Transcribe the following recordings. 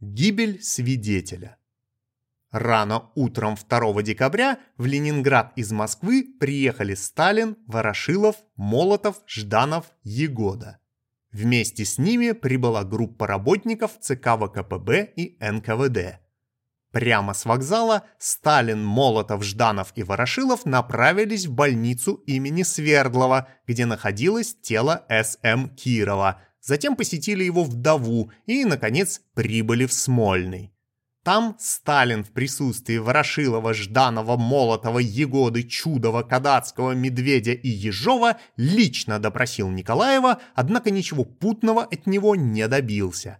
Гибель свидетеля. Рано утром 2 декабря в Ленинград из Москвы приехали Сталин, Ворошилов, Молотов, Жданов, Егода. Вместе с ними прибыла группа работников ЦК ВКПБ и НКВД. Прямо с вокзала Сталин, Молотов, Жданов и Ворошилов направились в больницу имени Свердлова, где находилось тело С.М. Кирова. Затем посетили его вдову и, наконец, прибыли в Смольный. Там Сталин в присутствии Ворошилова, Жданова, Молотова, Егоды, Чудова, Кадацкого, Медведя и Ежова лично допросил Николаева, однако ничего путного от него не добился.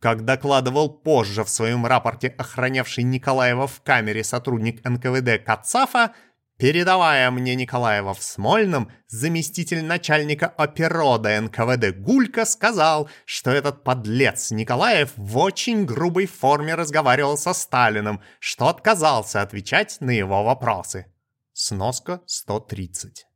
Как докладывал позже в своем рапорте охранявший Николаева в камере сотрудник НКВД Кацафа, Передавая мне Николаева в Смольном, заместитель начальника оперода НКВД Гулька сказал, что этот подлец Николаев в очень грубой форме разговаривал со Сталиным, что отказался отвечать на его вопросы. Сноска 130.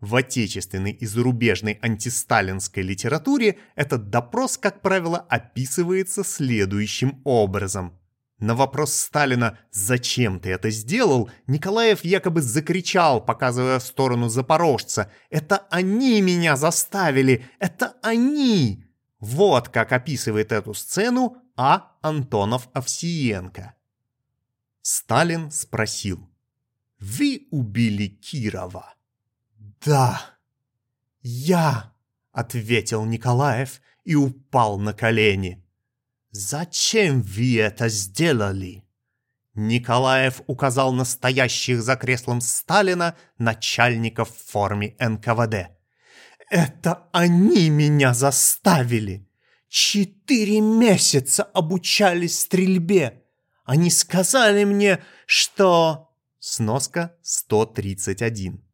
В отечественной и зарубежной антисталинской литературе этот допрос, как правило, описывается следующим образом – на вопрос Сталина «Зачем ты это сделал?» Николаев якобы закричал, показывая в сторону запорожца «Это они меня заставили! Это они!» Вот как описывает эту сцену А. Антонов Овсиенко. Сталин спросил «Вы убили Кирова?» «Да, я», — ответил Николаев и упал на колени. «Зачем вы это сделали?» Николаев указал на стоящих за креслом Сталина начальников в форме НКВД. «Это они меня заставили! Четыре месяца обучались стрельбе! Они сказали мне, что...» Сноска 131.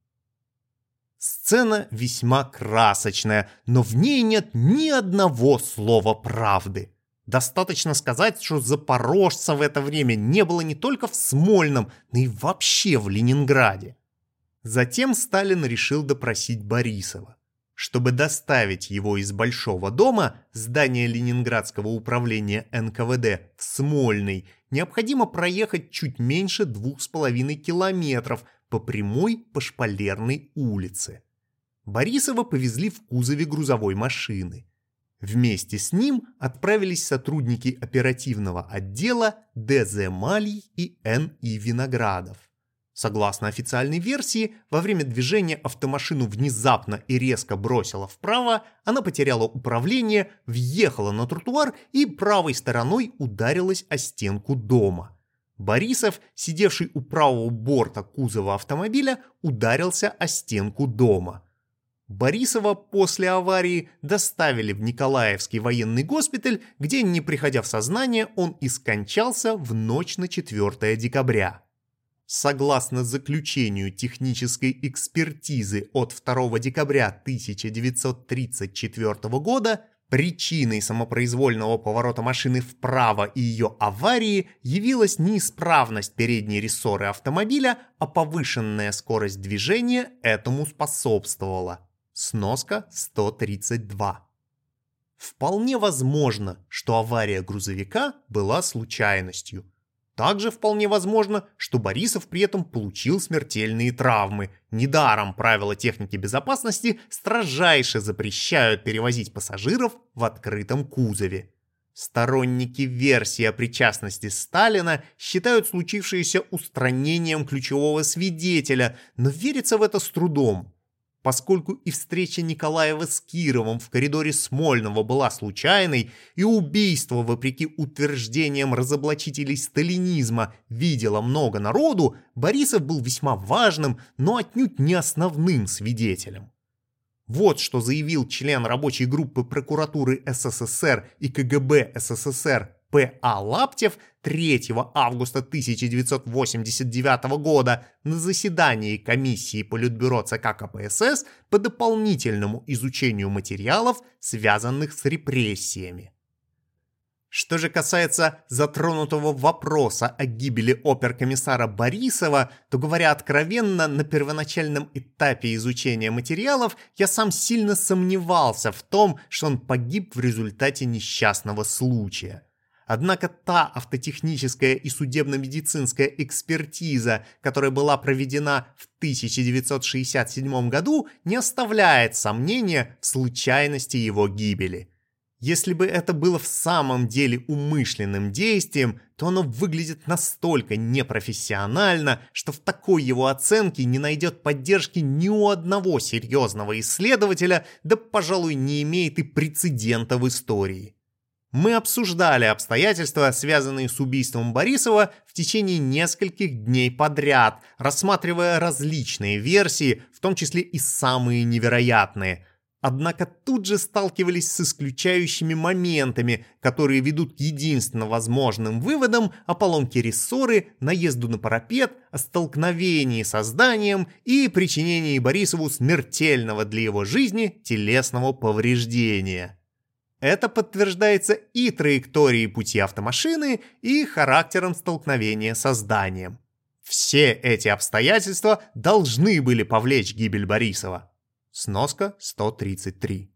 Сцена весьма красочная, но в ней нет ни одного слова правды. Достаточно сказать, что запорожца в это время не было не только в Смольном, но и вообще в Ленинграде. Затем Сталин решил допросить Борисова. Чтобы доставить его из Большого дома, здания Ленинградского управления НКВД, в Смольный, необходимо проехать чуть меньше двух с половиной километров по прямой по Шпалерной улице. Борисова повезли в кузове грузовой машины. Вместе с ним отправились сотрудники оперативного отдела ДЗ Малий и Н.И. Виноградов. Согласно официальной версии, во время движения автомашину внезапно и резко бросила вправо, она потеряла управление, въехала на тротуар и правой стороной ударилась о стенку дома. Борисов, сидевший у правого борта кузова автомобиля, ударился о стенку дома – Борисова после аварии доставили в Николаевский военный госпиталь, где, не приходя в сознание, он и скончался в ночь на 4 декабря. Согласно заключению технической экспертизы от 2 декабря 1934 года, причиной самопроизвольного поворота машины вправо и ее аварии явилась неисправность передней рессоры автомобиля, а повышенная скорость движения этому способствовала. Сноска 132. Вполне возможно, что авария грузовика была случайностью. Также вполне возможно, что Борисов при этом получил смертельные травмы. Недаром правила техники безопасности строжайше запрещают перевозить пассажиров в открытом кузове. Сторонники версии о причастности Сталина считают случившееся устранением ключевого свидетеля, но верится в это с трудом. Поскольку и встреча Николаева с Кировым в коридоре Смольного была случайной, и убийство, вопреки утверждениям разоблачителей сталинизма, видело много народу, Борисов был весьма важным, но отнюдь не основным свидетелем. Вот что заявил член рабочей группы прокуратуры СССР и КГБ СССР П.А. Лаптев 3 августа 1989 года на заседании комиссии Политбюро ЦК КПСС по дополнительному изучению материалов, связанных с репрессиями. Что же касается затронутого вопроса о гибели оперкомиссара Борисова, то, говоря откровенно, на первоначальном этапе изучения материалов я сам сильно сомневался в том, что он погиб в результате несчастного случая. Однако та автотехническая и судебно-медицинская экспертиза, которая была проведена в 1967 году, не оставляет сомнения в случайности его гибели. Если бы это было в самом деле умышленным действием, то оно выглядит настолько непрофессионально, что в такой его оценке не найдет поддержки ни у одного серьезного исследователя, да, пожалуй, не имеет и прецедента в истории. Мы обсуждали обстоятельства, связанные с убийством Борисова, в течение нескольких дней подряд, рассматривая различные версии, в том числе и самые невероятные. Однако тут же сталкивались с исключающими моментами, которые ведут к единственно возможным выводам о поломке рессоры, наезду на парапет, о столкновении со зданием и причинении Борисову смертельного для его жизни телесного повреждения. Это подтверждается и траекторией пути автомашины, и характером столкновения со зданием. Все эти обстоятельства должны были повлечь гибель Борисова. Сноска 133.